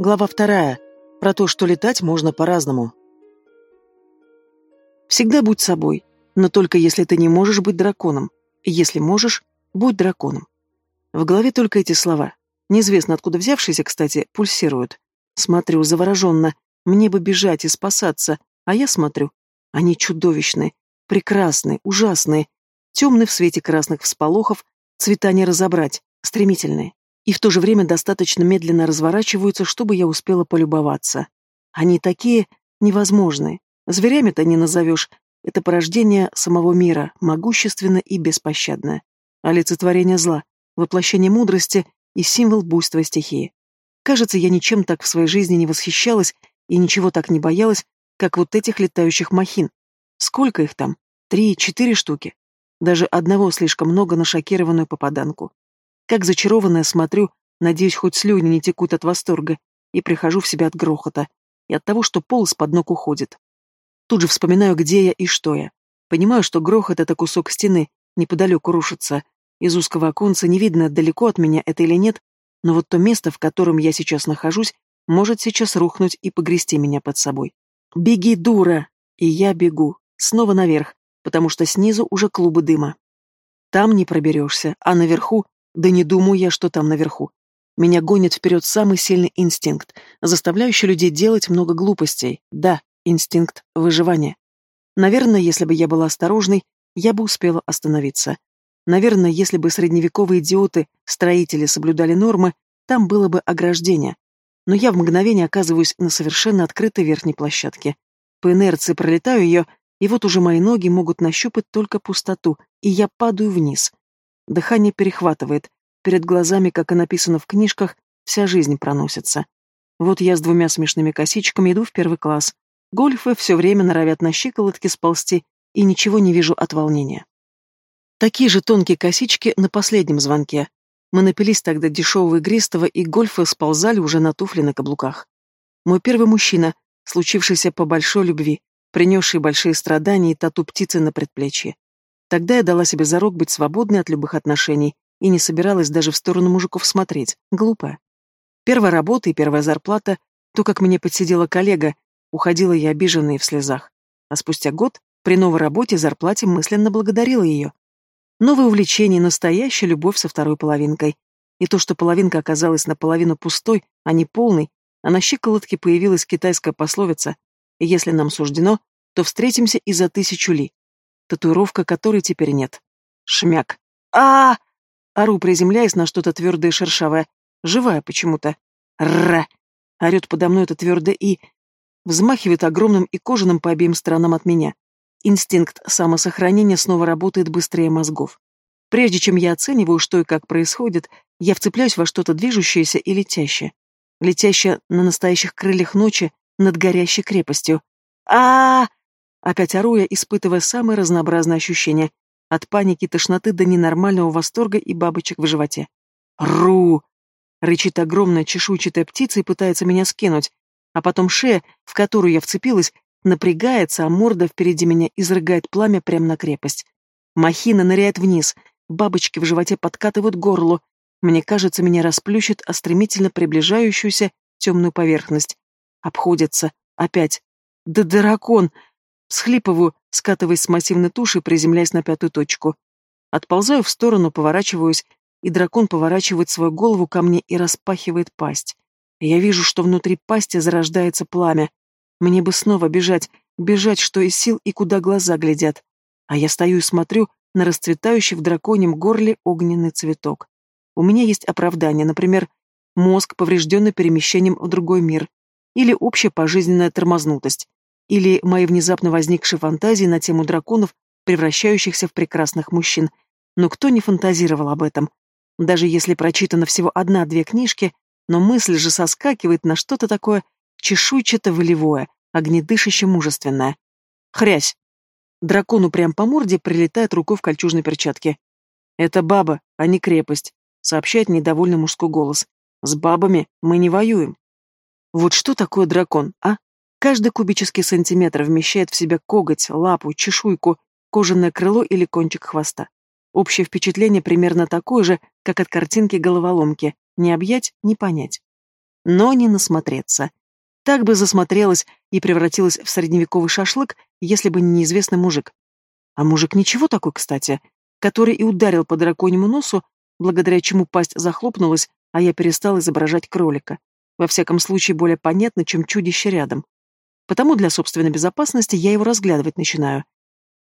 Глава вторая. Про то, что летать можно по-разному. Всегда будь собой, но только если ты не можешь быть драконом. Если можешь, будь драконом. В голове только эти слова. Неизвестно откуда взявшиеся, кстати, пульсируют. Смотрю завороженно. Мне бы бежать и спасаться, а я смотрю. Они чудовищные, прекрасные, ужасные, темные в свете красных всполохов, цвета не разобрать, стремительные и в то же время достаточно медленно разворачиваются, чтобы я успела полюбоваться. Они такие невозможные. Зверями-то не назовешь. Это порождение самого мира, могущественное и беспощадное. Олицетворение зла, воплощение мудрости и символ буйства стихии. Кажется, я ничем так в своей жизни не восхищалась и ничего так не боялась, как вот этих летающих махин. Сколько их там? Три, четыре штуки. Даже одного слишком много на шокированную попаданку. Как зачарованная смотрю, надеюсь, хоть слюни не текут от восторга, и прихожу в себя от грохота, и от того, что пол из-под ног уходит. Тут же вспоминаю, где я и что я. Понимаю, что грохот — это кусок стены, неподалеку рушится. Из узкого оконца не видно, далеко от меня это или нет, но вот то место, в котором я сейчас нахожусь, может сейчас рухнуть и погрести меня под собой. «Беги, дура!» И я бегу. Снова наверх, потому что снизу уже клубы дыма. Там не проберешься, а наверху да не думаю я, что там наверху. Меня гонит вперед самый сильный инстинкт, заставляющий людей делать много глупостей. Да, инстинкт выживания. Наверное, если бы я была осторожной, я бы успела остановиться. Наверное, если бы средневековые идиоты, строители соблюдали нормы, там было бы ограждение. Но я в мгновение оказываюсь на совершенно открытой верхней площадке. По инерции пролетаю ее, и вот уже мои ноги могут нащупать только пустоту, и я падаю вниз. Дыхание перехватывает. Перед глазами, как и написано в книжках, вся жизнь проносится. Вот я с двумя смешными косичками иду в первый класс. Гольфы все время норовят на щиколотки сползти, и ничего не вижу от волнения. Такие же тонкие косички на последнем звонке. Мы напились тогда дешевого игристого, и гольфы сползали уже на туфли на каблуках. Мой первый мужчина, случившийся по большой любви, принесший большие страдания и тату птицы на предплечье. Тогда я дала себе зарок быть свободной от любых отношений и не собиралась даже в сторону мужиков смотреть. Глупая. Первая работа и первая зарплата, то, как мне подсидела коллега, уходила я обиженная и в слезах. А спустя год, при новой работе, зарплате мысленно благодарила ее. Новое увлечение, настоящая любовь со второй половинкой. И то, что половинка оказалась наполовину пустой, а не полной, а на щиколотке появилась китайская пословица «Если нам суждено, то встретимся и за тысячу ли» татуировка которой теперь нет. Шмяк. а, -а, -а Ору, приземляясь на что-то твердое и шершавое. Живая почему-то. Ра! Орет подо мной это твердое и... Взмахивает огромным и кожаным по обеим сторонам от меня. Инстинкт самосохранения снова работает быстрее мозгов. Прежде чем я оцениваю, что и как происходит, я вцепляюсь во что-то движущееся и летящее. Летящее на настоящих крыльях ночи над горящей крепостью. а, -а, -а Опять ору я, испытывая самые разнообразные ощущения. От паники, тошноты до ненормального восторга и бабочек в животе. «Ру!» Рычит огромная чешуйчатая птица и пытается меня скинуть. А потом шея, в которую я вцепилась, напрягается, а морда впереди меня изрыгает пламя прямо на крепость. Махина ныряет вниз, бабочки в животе подкатывают горло. Мне кажется, меня расплющит о стремительно приближающуюся темную поверхность. Обходится. Опять. Да дракон! Схлипываю, скатываясь с массивной туши, приземляясь на пятую точку. Отползаю в сторону, поворачиваюсь, и дракон поворачивает свою голову ко мне и распахивает пасть. Я вижу, что внутри пасти зарождается пламя. Мне бы снова бежать, бежать, что из сил и куда глаза глядят. А я стою и смотрю на расцветающий в драконьем горле огненный цветок. У меня есть оправдание, например, мозг, поврежденный перемещением в другой мир, или общая пожизненная тормознутость или мои внезапно возникшие фантазии на тему драконов, превращающихся в прекрасных мужчин. Но кто не фантазировал об этом? Даже если прочитано всего одна-две книжки, но мысль же соскакивает на что-то такое чешуйчато-волевое, огнедышаще-мужественное. Хрясь! Дракону прям по морде прилетает рукой в кольчужной перчатке. «Это баба, а не крепость», — сообщает недовольный мужской голос. «С бабами мы не воюем». Вот что такое дракон, а? Каждый кубический сантиметр вмещает в себя коготь, лапу, чешуйку, кожаное крыло или кончик хвоста. Общее впечатление примерно такое же, как от картинки головоломки. Не объять, не понять. но не насмотреться. Так бы засмотрелась и превратилась в средневековый шашлык, если бы не неизвестный мужик. А мужик ничего такой, кстати, который и ударил по драконьему носу, благодаря чему пасть захлопнулась, а я перестал изображать кролика. Во всяком случае, более понятно, чем чудище рядом. Потому для собственной безопасности я его разглядывать начинаю.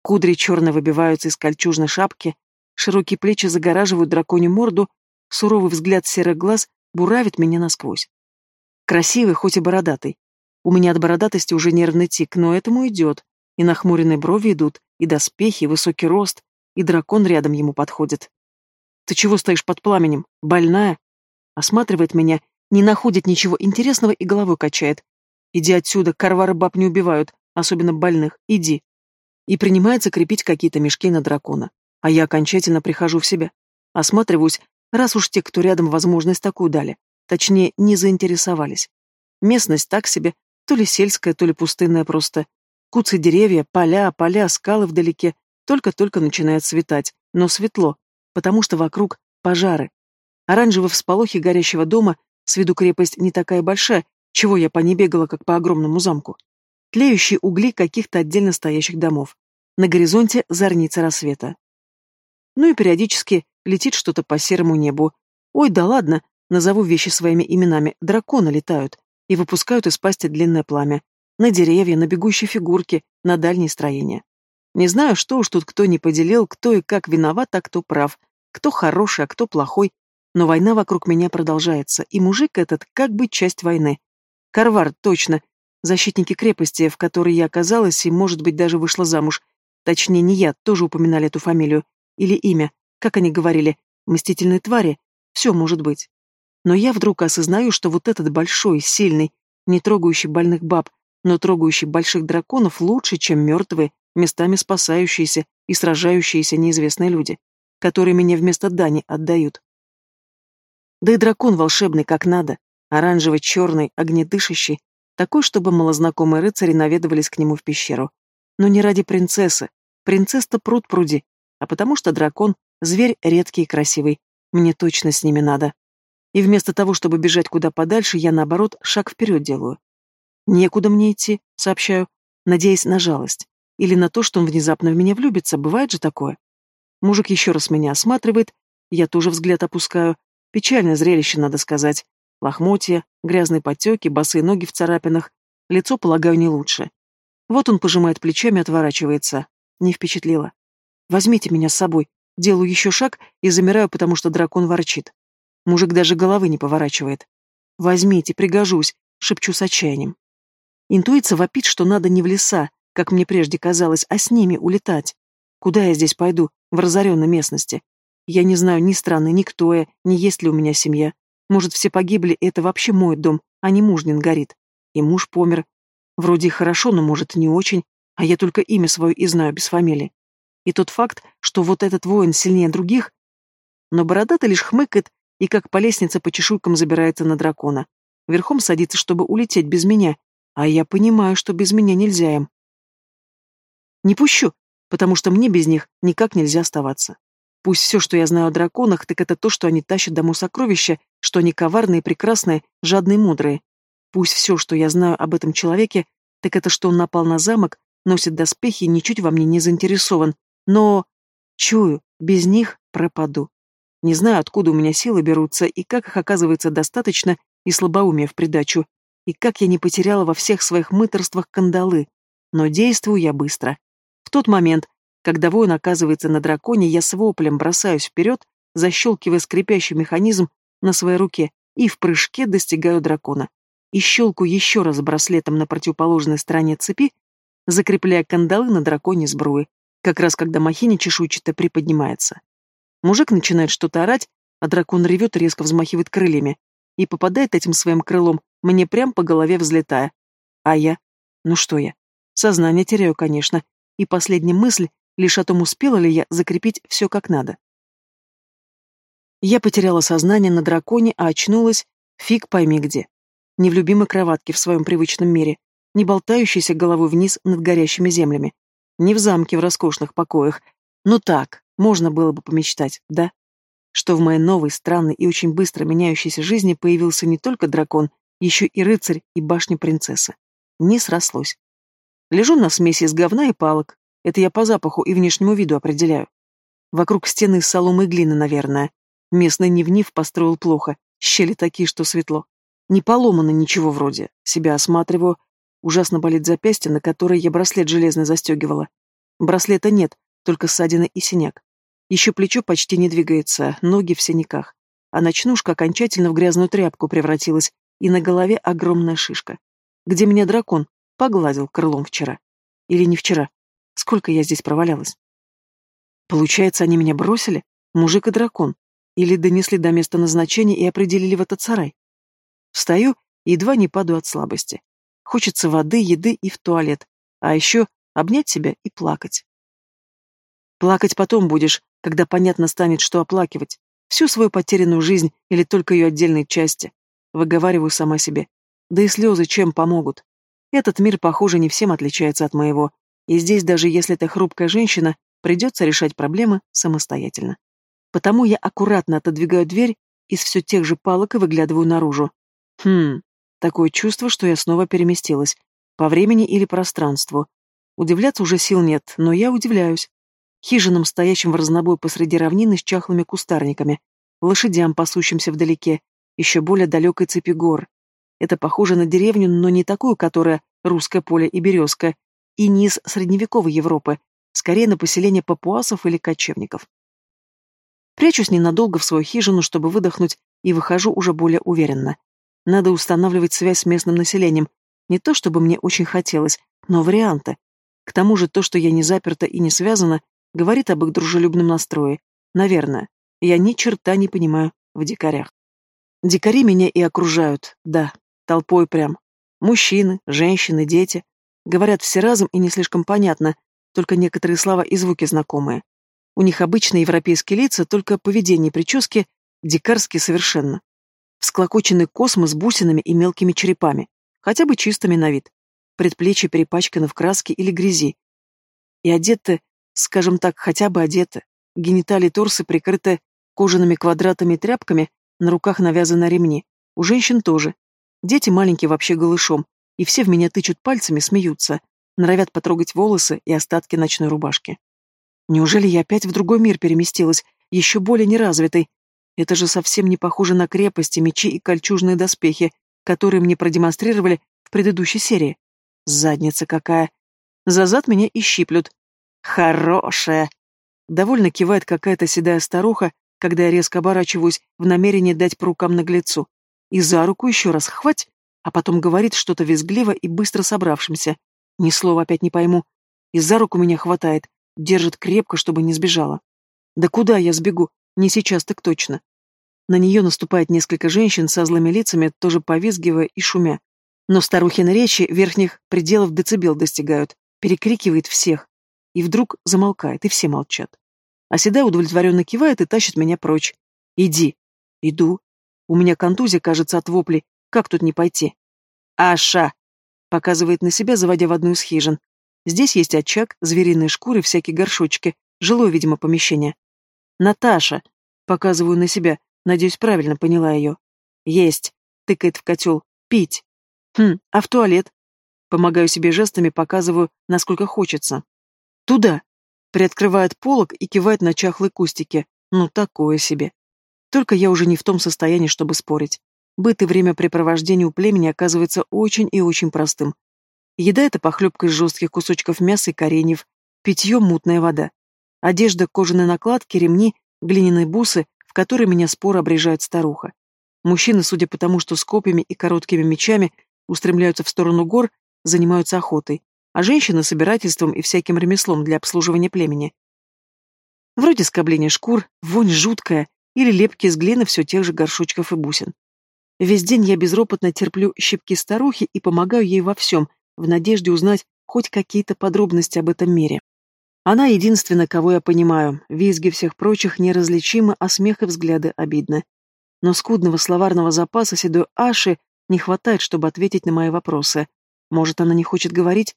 Кудри черно выбиваются из кольчужной шапки, широкие плечи загораживают драконью морду, суровый взгляд серых глаз буравит меня насквозь. Красивый, хоть и бородатый. У меня от бородатости уже нервный тик, но этому идет. И нахмуренные брови идут, и доспехи, и высокий рост, и дракон рядом ему подходит. «Ты чего стоишь под пламенем? Больная?» Осматривает меня, не находит ничего интересного и головой качает. «Иди отсюда, карвары баб не убивают, особенно больных, иди». И принимается крепить какие-то мешки на дракона. А я окончательно прихожу в себя. Осматриваюсь, раз уж те, кто рядом, возможность такую дали. Точнее, не заинтересовались. Местность так себе, то ли сельская, то ли пустынная просто. Куцы деревья, поля, поля, скалы вдалеке. Только-только начинает светать, но светло, потому что вокруг пожары. Оранжевые всполохи горящего дома, с виду крепость не такая большая, чего я по ней бегала, как по огромному замку. Тлеющие угли каких-то отдельно стоящих домов. На горизонте зорница рассвета. Ну и периодически летит что-то по серому небу. Ой, да ладно, назову вещи своими именами. Драконы летают и выпускают из пасти длинное пламя. На деревья, на бегущие фигурки, на дальние строения. Не знаю, что уж тут кто не поделил, кто и как виноват, а кто прав, кто хороший, а кто плохой. Но война вокруг меня продолжается, и мужик этот как бы часть войны. Карвар, точно. Защитники крепости, в которой я оказалась и, может быть, даже вышла замуж. Точнее, не я, тоже упоминали эту фамилию. Или имя. Как они говорили, мстительные твари. Все может быть. Но я вдруг осознаю, что вот этот большой, сильный, не трогающий больных баб, но трогающий больших драконов лучше, чем мертвые, местами спасающиеся и сражающиеся неизвестные люди, которые меня вместо Дани отдают. Да и дракон волшебный как надо, оранжевый, черный, огнедышащий, такой, чтобы малознакомые рыцари наведывались к нему в пещеру. Но не ради принцессы, принцесса пруд пруди, а потому что дракон — зверь редкий и красивый, мне точно с ними надо. И вместо того, чтобы бежать куда подальше, я, наоборот, шаг вперед делаю. Некуда мне идти, сообщаю, надеясь на жалость. Или на то, что он внезапно в меня влюбится, бывает же такое. Мужик еще раз меня осматривает, я тоже взгляд опускаю. Печальное зрелище, надо сказать. Лохмотья, грязные потеки, босые ноги в царапинах. Лицо, полагаю, не лучше. Вот он пожимает плечами отворачивается. Не впечатлило. Возьмите меня с собой. Делаю еще шаг и замираю, потому что дракон ворчит. Мужик даже головы не поворачивает. «Возьмите, пригожусь», — шепчу с отчаянием. Интуиция вопит, что надо не в леса, как мне прежде казалось, а с ними улетать. Куда я здесь пойду, в разоренной местности? Я не знаю ни страны, ни кто я, ни есть ли у меня семья. Может, все погибли, и это вообще мой дом, а не мужнин горит. И муж помер. Вроде хорошо, но, может, не очень, а я только имя свое и знаю без фамилии. И тот факт, что вот этот воин сильнее других... Но бородатый лишь хмыкает и как по лестнице по чешуйкам забирается на дракона. Верхом садится, чтобы улететь без меня, а я понимаю, что без меня нельзя им. Не пущу, потому что мне без них никак нельзя оставаться. Пусть все, что я знаю о драконах, так это то, что они тащат домой сокровища, что они коварные, прекрасные, жадные, мудрые. Пусть все, что я знаю об этом человеке, так это что он напал на замок, носит доспехи и ничуть во мне не заинтересован. Но, чую, без них пропаду. Не знаю, откуда у меня силы берутся, и как их оказывается достаточно, и слабоумие в придачу, и как я не потеряла во всех своих мыторствах кандалы. Но действую я быстро. В тот момент, когда воин оказывается на драконе, я с воплем бросаюсь вперед, защелкивая скрипящий механизм на своей руке, и в прыжке достигаю дракона. И щелкаю еще раз браслетом на противоположной стороне цепи, закрепляя кандалы на драконе сбруи, как раз когда махиня чешуйчато приподнимается. Мужик начинает что-то орать, а дракон ревет и резко взмахивает крыльями, и попадает этим своим крылом мне прям по голове взлетая. А я? Ну что я? Сознание теряю, конечно, и последняя мысль лишь о том, успела ли я закрепить все как надо. Я потеряла сознание на драконе, а очнулась фиг пойми где. Не в любимой кроватке в своем привычном мире, не болтающейся головой вниз над горящими землями, не в замке в роскошных покоях. Ну так, можно было бы помечтать, да? что в моей новой, странной и очень быстро меняющейся жизни появился не только дракон, еще и рыцарь и башня принцессы. Не срослось. Лежу на смеси из говна и палок. Это я по запаху и внешнему виду определяю. Вокруг стены соломы и глины, наверное. Местный Невнив построил плохо, щели такие, что светло. Не поломано ничего вроде. Себя осматриваю. Ужасно болит запястье, на которое я браслет железный застегивала. Браслета нет, только ссадина и синяк. Еще плечо почти не двигается, ноги в синяках. А ночнушка окончательно в грязную тряпку превратилась, и на голове огромная шишка. Где меня дракон? Погладил крылом вчера. Или не вчера? Сколько я здесь провалялась? Получается, они меня бросили? Мужик и дракон. Или донесли до места назначения и определили в этот сарай? Встаю едва не падаю от слабости. Хочется воды, еды и в туалет. А еще обнять себя и плакать. Плакать потом будешь, когда понятно станет, что оплакивать. Всю свою потерянную жизнь или только ее отдельные части. Выговариваю сама себе. Да и слезы чем помогут? Этот мир, похоже, не всем отличается от моего. И здесь, даже если ты хрупкая женщина, придется решать проблемы самостоятельно. Потому я аккуратно отодвигаю дверь из все тех же палок и выглядываю наружу. Хм, такое чувство, что я снова переместилась. По времени или пространству. Удивляться уже сил нет, но я удивляюсь. Хижинам, стоящим в разнобой посреди равнины с чахлыми кустарниками, лошадям, пасущимся вдалеке, еще более далекой цепи гор. Это похоже на деревню, но не такую, которая русское поле и березка, и не из средневековой Европы, скорее на поселение папуасов или кочевников. Прячусь ненадолго в свою хижину, чтобы выдохнуть, и выхожу уже более уверенно. Надо устанавливать связь с местным населением. Не то чтобы мне очень хотелось, но варианты. К тому же то, что я не заперта и не связана, говорит об их дружелюбном настрое. Наверное. Я ни черта не понимаю в дикарях. Дикари меня и окружают, да, толпой прям. Мужчины, женщины, дети. Говорят все разом и не слишком понятно, только некоторые слова и звуки знакомые. У них обычные европейские лица, только поведение и прически дикарские совершенно. Всклокоченный космос бусинами и мелкими черепами, хотя бы чистыми на вид. Предплечья перепачканы в краске или грязи. И одеты, скажем так, хотя бы одеты. Гениталии торсы прикрыты кожаными квадратами и тряпками, на руках навязаны ремни. У женщин тоже. Дети маленькие вообще голышом, и все в меня тычут пальцами, смеются, норовят потрогать волосы и остатки ночной рубашки. Неужели я опять в другой мир переместилась, еще более неразвитый, это же совсем не похоже на крепости, мечи и кольчужные доспехи, которые мне продемонстрировали в предыдущей серии. Задница какая. За зад меня и щиплют. Хорошая. Довольно кивает какая-то седая старуха, когда я резко оборачиваюсь в намерении дать по рукам наглецу. И за руку еще раз хвать, а потом говорит что-то визгливо и быстро собравшимся. Ни слова опять не пойму. И за руку меня хватает, держит крепко, чтобы не сбежала. Да куда я сбегу? Не сейчас, так точно. На нее наступает несколько женщин со злыми лицами, тоже повизгивая и шумя. Но старухины речи верхних пределов децибел достигают, перекрикивает всех. И вдруг замолкает, и все молчат. А Седая удовлетворенно кивает и тащит меня прочь. «Иди». «Иду. У меня контузия, кажется, от воплей. Как тут не пойти?» «Аша!» — показывает на себя, заводя в одну из хижин. Здесь есть очаг, звериные шкуры, всякие горшочки. Жилое, видимо, помещение. «Наташа!» — показываю на себя. Надеюсь, правильно поняла ее. «Есть!» — тыкает в котел. «Пить!» «Хм, а в туалет?» Помогаю себе жестами, показываю, насколько хочется. «Туда!» — приоткрывает полок и кивает на чахлые кустики. Ну, такое себе. Только я уже не в том состоянии, чтобы спорить. Быт и времяпрепровождение у племени оказывается очень и очень простым. Еда — это похлебка из жестких кусочков мяса и кореньев, питье — мутная вода. Одежда, кожаные накладки, ремни, глиняные бусы, в которые меня споро обрежает старуха. Мужчины, судя по тому, что с копьями и короткими мечами устремляются в сторону гор, занимаются охотой, а женщины — собирательством и всяким ремеслом для обслуживания племени. Вроде скобления шкур, вонь жуткая, или лепки из глины все тех же горшочков и бусин. Весь день я безропотно терплю щипки старухи и помогаю ей во всем, в надежде узнать хоть какие-то подробности об этом мире. Она единственная, кого я понимаю, визги всех прочих неразличимы, а смех и взгляды обидны. Но скудного словарного запаса седой Аши не хватает, чтобы ответить на мои вопросы. Может, она не хочет говорить?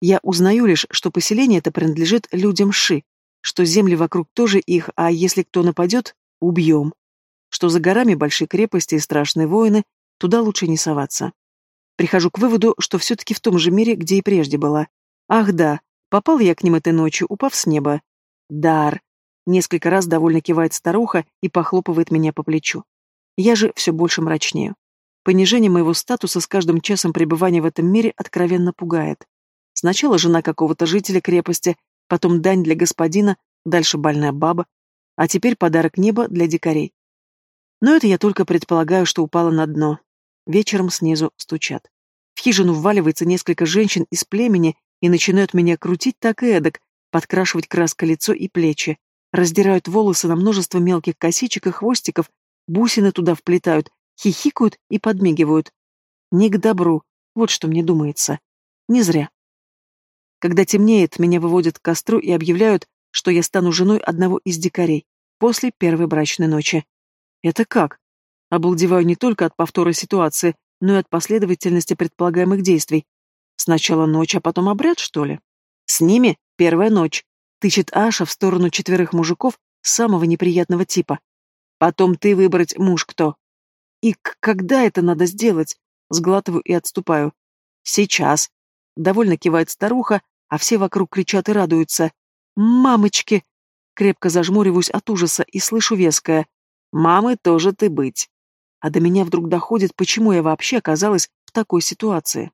Я узнаю лишь, что поселение это принадлежит людям Ши, что земли вокруг тоже их, а если кто нападет, Убьем. Что за горами большие крепости и страшные воины, туда лучше не соваться. Прихожу к выводу, что все-таки в том же мире, где и прежде была. Ах да, попал я к ним этой ночью, упав с неба. Дар. Несколько раз довольно кивает старуха и похлопывает меня по плечу. Я же все больше мрачнею. Понижение моего статуса с каждым часом пребывания в этом мире откровенно пугает. Сначала жена какого-то жителя крепости, потом дань для господина, дальше больная баба, а теперь подарок неба для дикарей. Но это я только предполагаю, что упала на дно. Вечером снизу стучат. В хижину вваливается несколько женщин из племени и начинают меня крутить так и эдак, подкрашивать краской лицо и плечи, раздирают волосы на множество мелких косичек и хвостиков, бусины туда вплетают, хихикают и подмигивают. Не к добру, вот что мне думается. Не зря. Когда темнеет, меня выводят к костру и объявляют, что я стану женой одного из дикарей после первой брачной ночи. Это как? Обалдеваю не только от повтора ситуации, но и от последовательности предполагаемых действий. Сначала ночь, а потом обряд, что ли? С ними первая ночь. Тычет Аша в сторону четверых мужиков самого неприятного типа. Потом ты выбрать муж кто. И когда это надо сделать? Сглатываю и отступаю. Сейчас. Довольно кивает старуха, а все вокруг кричат и радуются. «Мамочки!» Крепко зажмуриваюсь от ужаса и слышу веское. «Мамы тоже ты быть!» А до меня вдруг доходит, почему я вообще оказалась в такой ситуации.